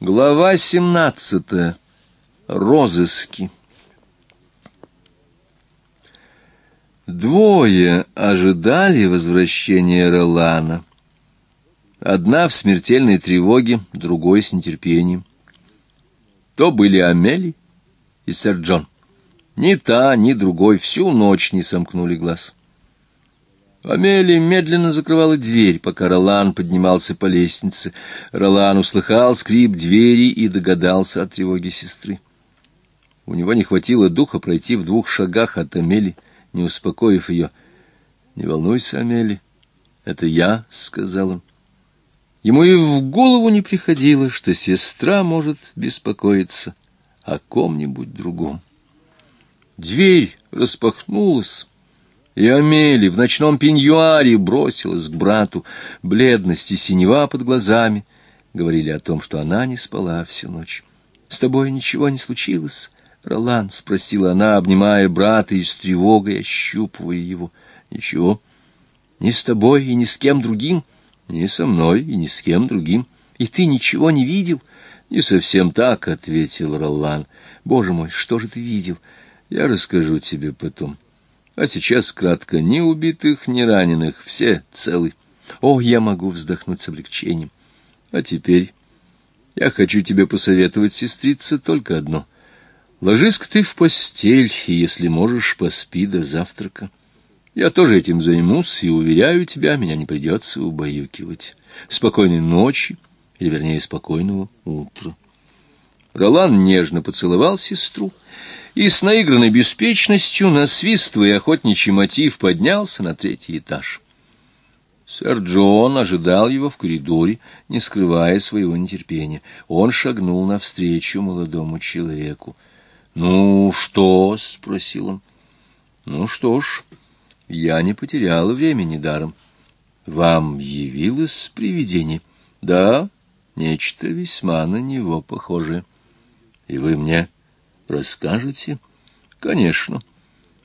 Глава семнадцатая. Розыски. Двое ожидали возвращения Ролана. Одна в смертельной тревоге, другой с нетерпением. То были Амели и сэр Джон. Ни та, ни другой всю ночь не сомкнули глаз. Амелия медленно закрывала дверь, пока Ролан поднимался по лестнице. Ролан услыхал скрип двери и догадался о тревоге сестры. У него не хватило духа пройти в двух шагах от Амели, не успокоив ее. «Не волнуйся, Амели, это я», — сказал он. Ему и в голову не приходило, что сестра может беспокоиться о ком-нибудь другом. Дверь распахнулась, и Амели в ночном пеньюаре бросилась к брату. Бледность и синева под глазами говорили о том, что она не спала всю ночь. — С тобой ничего не случилось? — Ролан спросила она, обнимая брата и с тревогой ощупывая его. — Ничего. Ни с тобой и ни с кем другим? — Ни со мной и ни с кем другим. — И ты ничего не видел? — Не совсем так, — ответил Ролан. — Боже мой, что же ты видел? Я расскажу тебе потом. — а сейчас, кратко, ни убитых, ни раненых, все целы. О, я могу вздохнуть с облегчением. А теперь я хочу тебе посоветовать, сестрица, только одно. Ложись-ка ты в постель, и, если можешь, поспи до завтрака. Я тоже этим займусь, и, уверяю тебя, меня не придется убаюкивать. Спокойной ночи, или, вернее, спокойного утра. Ролан нежно поцеловал сестру, и с наигранной беспечностью, насвистывая охотничий мотив, поднялся на третий этаж. Сэр Джон ожидал его в коридоре, не скрывая своего нетерпения. Он шагнул навстречу молодому человеку. — Ну, что? — спросил он. — Ну что ж, я не потерял времени даром. Вам явилось привидение? — Да, нечто весьма на него похожее. — И вы мне Расскажете? Конечно.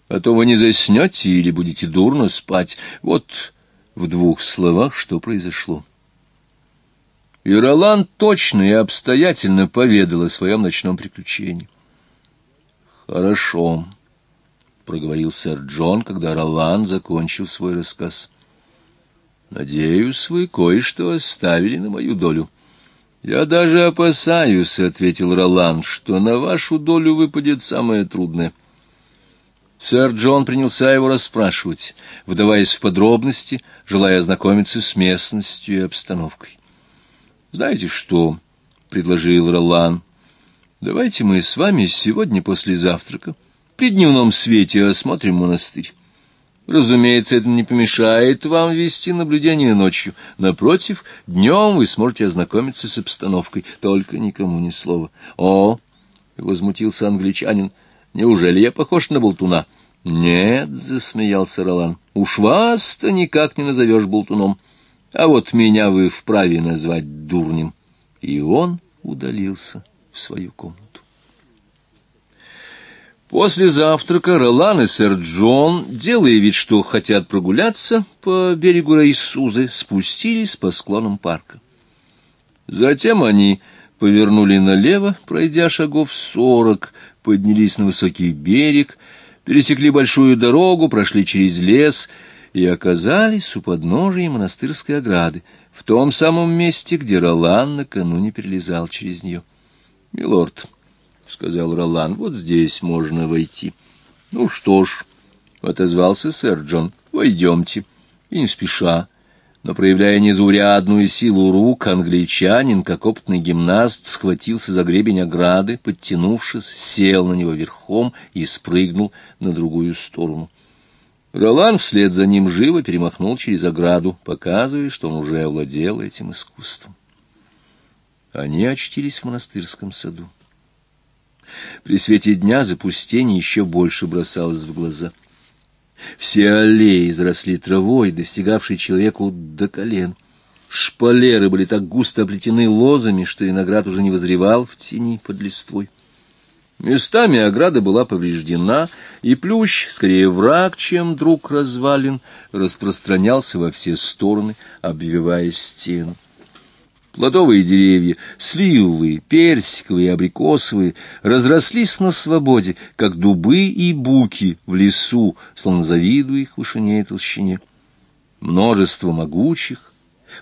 А то вы не заснете или будете дурно спать. Вот в двух словах, что произошло. И Ролан точно и обстоятельно поведал о своем ночном приключении. «Хорошо», — проговорил сэр Джон, когда Ролан закончил свой рассказ. «Надеюсь, вы кое-что оставили на мою долю». «Я даже опасаюсь», — ответил Ролан, — «что на вашу долю выпадет самое трудное». Сэр Джон принялся его расспрашивать, вдаваясь в подробности, желая ознакомиться с местностью и обстановкой. «Знаете что?» — предложил Ролан. «Давайте мы с вами сегодня после завтрака при дневном свете осмотрим монастырь. Разумеется, это не помешает вам вести наблюдение ночью. Напротив, днем вы сможете ознакомиться с обстановкой, только никому ни слова. — О! — возмутился англичанин. — Неужели я похож на болтуна? — Нет, — засмеялся Ролан, — уж вас-то никак не назовешь болтуном. А вот меня вы вправе назвать дурнем. И он удалился в свою комнату. После завтрака Ролан и сэр Джон, делая вид, что хотят прогуляться по берегу Рейсузы, спустились по склонам парка. Затем они повернули налево, пройдя шагов сорок, поднялись на высокий берег, пересекли большую дорогу, прошли через лес и оказались у подножия монастырской ограды, в том самом месте, где Ролан накануне перелезал через нее. «Милорд», — сказал Ролан, — вот здесь можно войти. — Ну что ж, — отозвался сэр Джон, — войдемте. И не спеша, но проявляя незаурядную силу рук, англичанин, как опытный гимнаст, схватился за гребень ограды, подтянувшись, сел на него верхом и спрыгнул на другую сторону. Ролан вслед за ним живо перемахнул через ограду, показывая, что он уже овладел этим искусством. Они очтились в монастырском саду. При свете дня запустение еще больше бросалось в глаза. Все аллеи заросли травой, достигавшей человеку до колен. Шпалеры были так густо оплетены лозами, что виноград уже не возревал в тени под листвой. Местами ограда была повреждена, и плющ, скорее враг, чем друг развалин, распространялся во все стороны, обвивая стену. Плодовые деревья, сливовые, персиковые, абрикосовые, разрослись на свободе, как дубы и буки в лесу, словно завидуя их вышине и толщине. Множество могучих,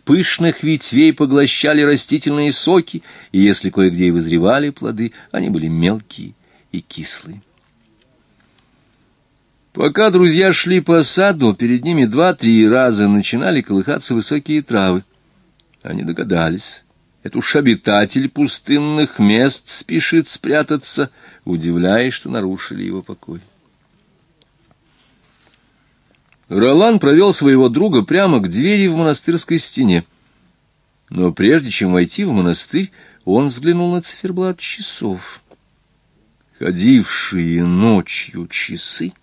пышных ветвей поглощали растительные соки, и если кое-где и вызревали плоды, они были мелкие и кислые. Пока друзья шли по саду, перед ними два-три раза начинали колыхаться высокие травы. Они догадались. Это уж обитатель пустынных мест спешит спрятаться, удивляясь, что нарушили его покой. Ролан провел своего друга прямо к двери в монастырской стене. Но прежде чем войти в монастырь, он взглянул на циферблат часов. Ходившие ночью часы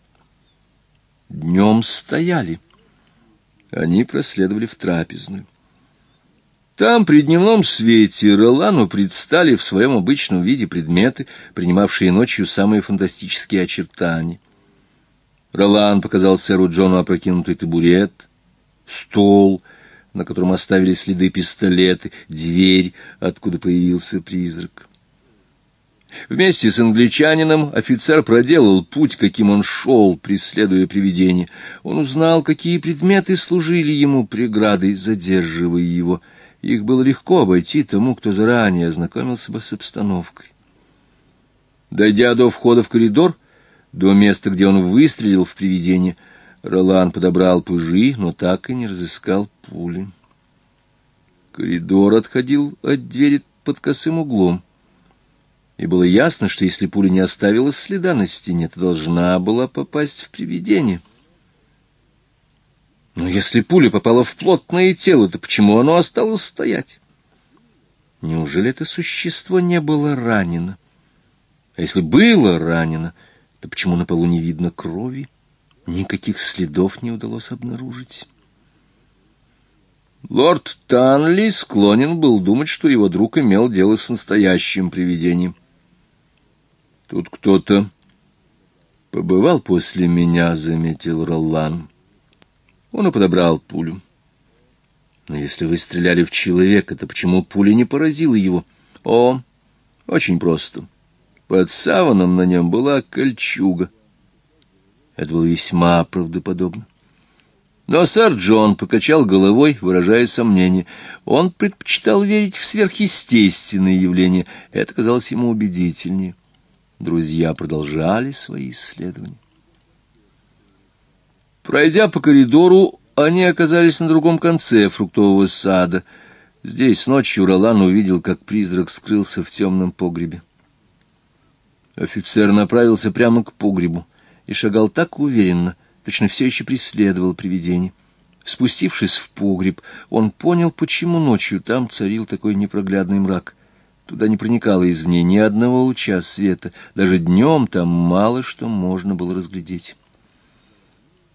днем стояли. Они проследовали в трапезную. Там при дневном свете Ролану предстали в своем обычном виде предметы, принимавшие ночью самые фантастические очертания. Ролан показал сэру Джону опрокинутый табурет, стол, на котором оставили следы пистолеты, дверь, откуда появился призрак. Вместе с англичанином офицер проделал путь, каким он шел, преследуя привидение. Он узнал, какие предметы служили ему преградой, задерживая его — их было легко обойти тому, кто заранее ознакомился бы с обстановкой. Дойдя до входа в коридор, до места, где он выстрелил в привидение, Ролан подобрал пыжи, но так и не разыскал пули. Коридор отходил от двери под косым углом, и было ясно, что если пуля не оставила следа на стене, то должна была попасть в привидение. Но если пуля попала в плотное тело, то почему оно осталось стоять? Неужели это существо не было ранено? А если было ранено, то почему на полу не видно крови? Никаких следов не удалось обнаружить. Лорд Танли склонен был думать, что его друг имел дело с настоящим привидением. Тут кто-то побывал после меня, — заметил Ролан. Он и подобрал пулю. Но если вы стреляли в человека, то почему пуля не поразила его? О, очень просто. Под саваном на нем была кольчуга. Это было весьма правдоподобно. Но сэр Джон покачал головой, выражая сомнение. Он предпочитал верить в сверхъестественные явления. Это казалось ему убедительнее. Друзья продолжали свои исследования. Пройдя по коридору, они оказались на другом конце фруктового сада. Здесь ночью Ролан увидел, как призрак скрылся в темном погребе. Офицер направился прямо к погребу и шагал так уверенно, точно все еще преследовал привидение. Спустившись в погреб, он понял, почему ночью там царил такой непроглядный мрак. Туда не проникало извне ни одного луча света, даже днем там мало что можно было разглядеть.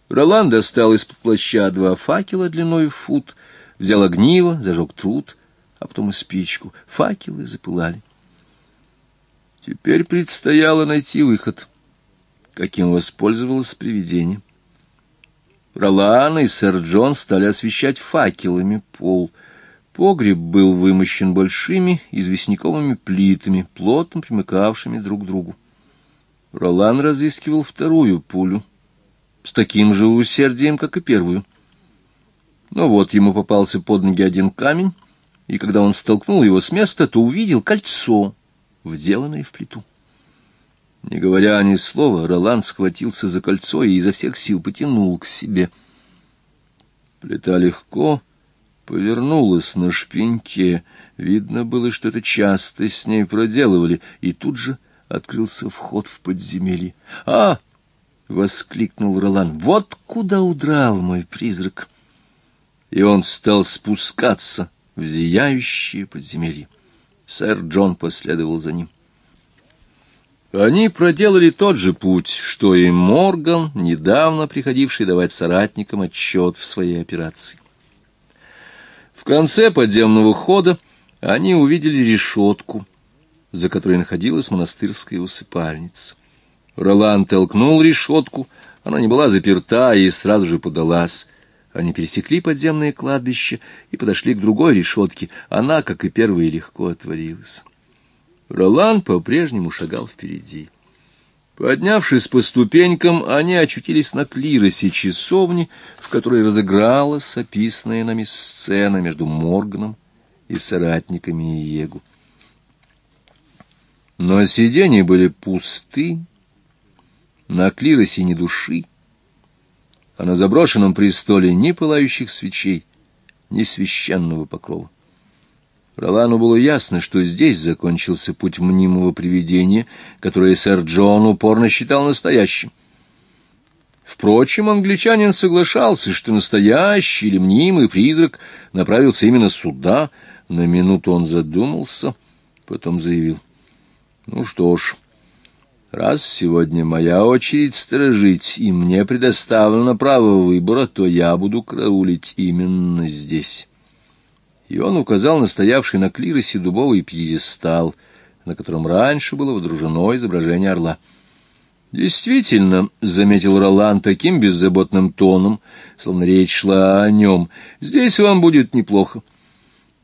Ролан достал из-под плаща два факела длиной в фут, взял огниво, зажег труд, а потом и спичку. Факелы запылали. Теперь предстояло найти выход, каким воспользовалось привидение. Ролан и сэр Джон стали освещать факелами пол. Погреб был вымощен большими известняковыми плитами, плотно примыкавшими друг к другу. Ролан разыскивал вторую пулю — с таким же усердием, как и первую. Но вот ему попался под ноги один камень, и когда он столкнул его с места, то увидел кольцо, вделанное в плиту. Не говоря ни слова, Роланд схватился за кольцо и изо всех сил потянул к себе. Плита легко повернулась на шпеньке. Видно было, что это часто с ней проделывали, и тут же открылся вход в подземелье. «А!» — воскликнул Ролан. «Вот куда удрал мой призрак!» И он стал спускаться в зияющее подземелье. Сэр Джон последовал за ним. Они проделали тот же путь, что и Морган, недавно приходивший давать соратникам отчет в своей операции. В конце подземного хода они увидели решетку, за которой находилась монастырская усыпальница. Ролан толкнул решетку, она не была заперта и сразу же подалась. Они пересекли подземное кладбище и подошли к другой решетке. Она, как и первая, легко отворилась. Ролан по-прежнему шагал впереди. Поднявшись по ступенькам, они очутились на клиросе часовни, в которой разыгралась описанная нами сцена между Морганом и соратниками Иегу. Но сиденья были пусты, на клиросе ни души, а на заброшенном престоле ни пылающих свечей, ни священного покрова. Ролану было ясно, что здесь закончился путь мнимого привидения, которое сэр Джон упорно считал настоящим. Впрочем, англичанин соглашался, что настоящий или мнимый призрак направился именно сюда. На минуту он задумался, потом заявил. «Ну что ж, раз сегодня моя очередь сторожить, и мне предоставлено право выбора, то я буду караулить именно здесь» и он указал на стоявший на клиросе дубовый пьедестал, на котором раньше было водружено изображение орла. «Действительно», — заметил Ролан таким беззаботным тоном, словно речь шла о нем, — «здесь вам будет неплохо.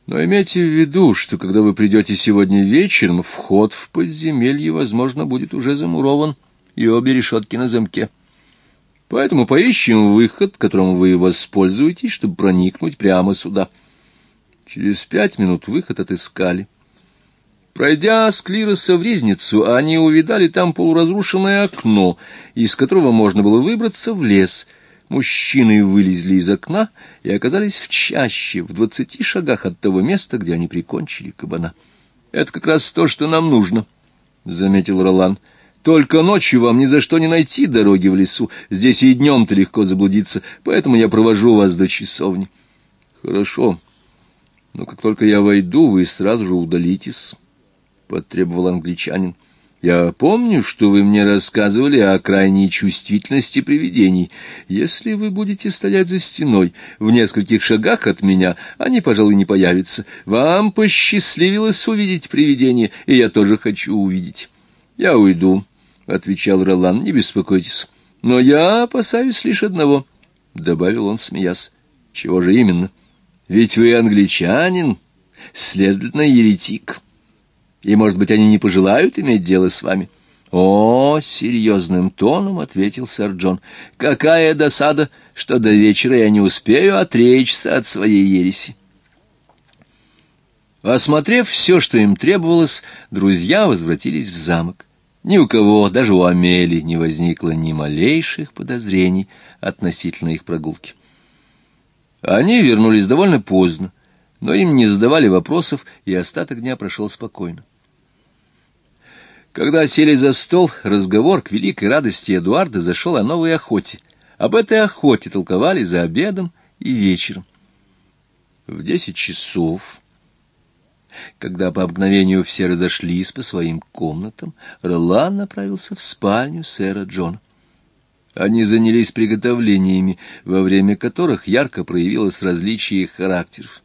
Но имейте в виду, что когда вы придете сегодня вечером, вход в подземелье, возможно, будет уже замурован, и обе решетки на замке. Поэтому поищем выход, которым вы воспользуетесь, чтобы проникнуть прямо сюда». Через пять минут выход отыскали. Пройдя с клироса в ризницу, они увидали там полуразрушенное окно, из которого можно было выбраться в лес. Мужчины вылезли из окна и оказались в чаще, в двадцати шагах от того места, где они прикончили кабана. — Это как раз то, что нам нужно, — заметил Ролан. — Только ночью вам ни за что не найти дороги в лесу. Здесь и днем-то легко заблудиться, поэтому я провожу вас до часовни. — Хорошо, но как только я войду, вы сразу же удалитесь, — потребовал англичанин. Я помню, что вы мне рассказывали о крайней чувствительности привидений. Если вы будете стоять за стеной в нескольких шагах от меня, они, пожалуй, не появятся. Вам посчастливилось увидеть привидение, и я тоже хочу увидеть. Я уйду, — отвечал Ролан, — не беспокойтесь. Но я опасаюсь лишь одного, — добавил он, смеясь. Чего же именно? — ведь вы англичанин, следовательно, еретик. И, может быть, они не пожелают иметь дело с вами? — О, — серьезным тоном ответил сэр Джон, — какая досада, что до вечера я не успею отречься от своей ереси. Осмотрев все, что им требовалось, друзья возвратились в замок. Ни у кого, даже у Амели, не возникло ни малейших подозрений относительно их прогулки. Они вернулись довольно поздно, но им не задавали вопросов, и остаток дня прошел спокойно. Когда сели за стол, разговор к великой радости Эдуарда зашел о новой охоте. Об этой охоте толковали за обедом и вечером. В десять часов, когда по обыкновению все разошлись по своим комнатам, Ролан направился в спальню сэра Джона. Они занялись приготовлениями, во время которых ярко проявилось различие характеров.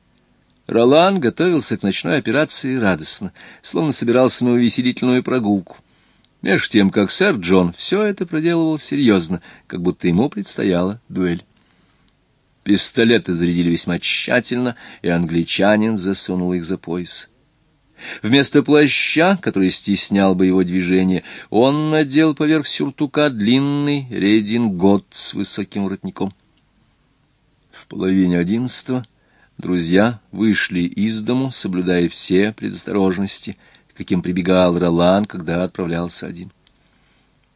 Ролан готовился к ночной операции радостно, словно собирался на увеселительную прогулку. Меж тем, как сэр Джон все это проделывал серьезно, как будто ему предстояла дуэль. Пистолеты зарядили весьма тщательно, и англичанин засунул их за пояс. Вместо плаща, который стеснял бы его движение, он надел поверх сюртука длинный редингот с высоким воротником. В половине одиннадцатого друзья вышли из дому, соблюдая все предосторожности, каким прибегал Ролан, когда отправлялся один.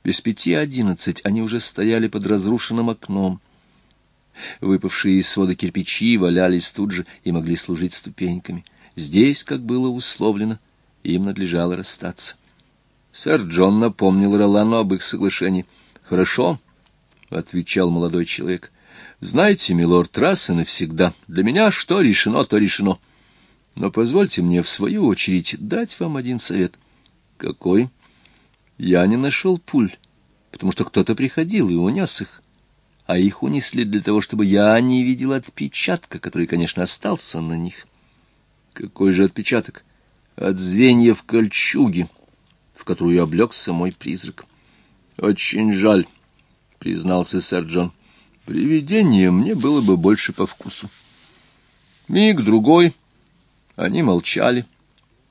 Без пяти одиннадцать они уже стояли под разрушенным окном. Выпавшие из свода кирпичи валялись тут же и могли служить ступеньками — Здесь, как было условлено, им надлежало расстаться. Сэр Джон напомнил Ролану об их соглашении. «Хорошо», — отвечал молодой человек. «Знаете, милорд, раз и навсегда, для меня что решено, то решено. Но позвольте мне, в свою очередь, дать вам один совет». «Какой?» «Я не нашел пуль, потому что кто-то приходил и унес их, а их унесли для того, чтобы я не видел отпечатка, который, конечно, остался на них». Какой же отпечаток? От звеньев кольчуги, в которую облегся мой призрак. Очень жаль, признался сэр Джон. Привидение мне было бы больше по вкусу. Миг другой, они молчали.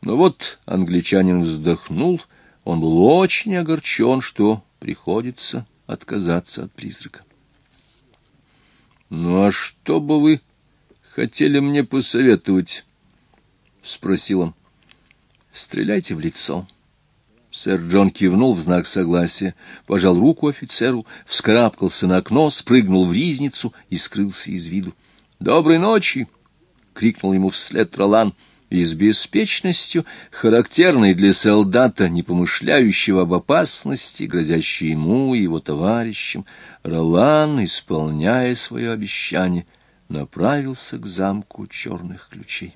Но вот англичанин вздохнул, он был очень огорчен, что приходится отказаться от призрака. — Ну а что бы вы хотели мне посоветовать? — спросил он. — Стреляйте в лицо. Сэр Джон кивнул в знак согласия, пожал руку офицеру, вскарабкался на окно, спрыгнул в ризницу и скрылся из виду. — Доброй ночи! — крикнул ему вслед Ролан и с беспечностью, характерной для солдата, не помышляющего об опасности, грозящей ему и его товарищам, Ролан, исполняя свое обещание, направился к замку черных ключей.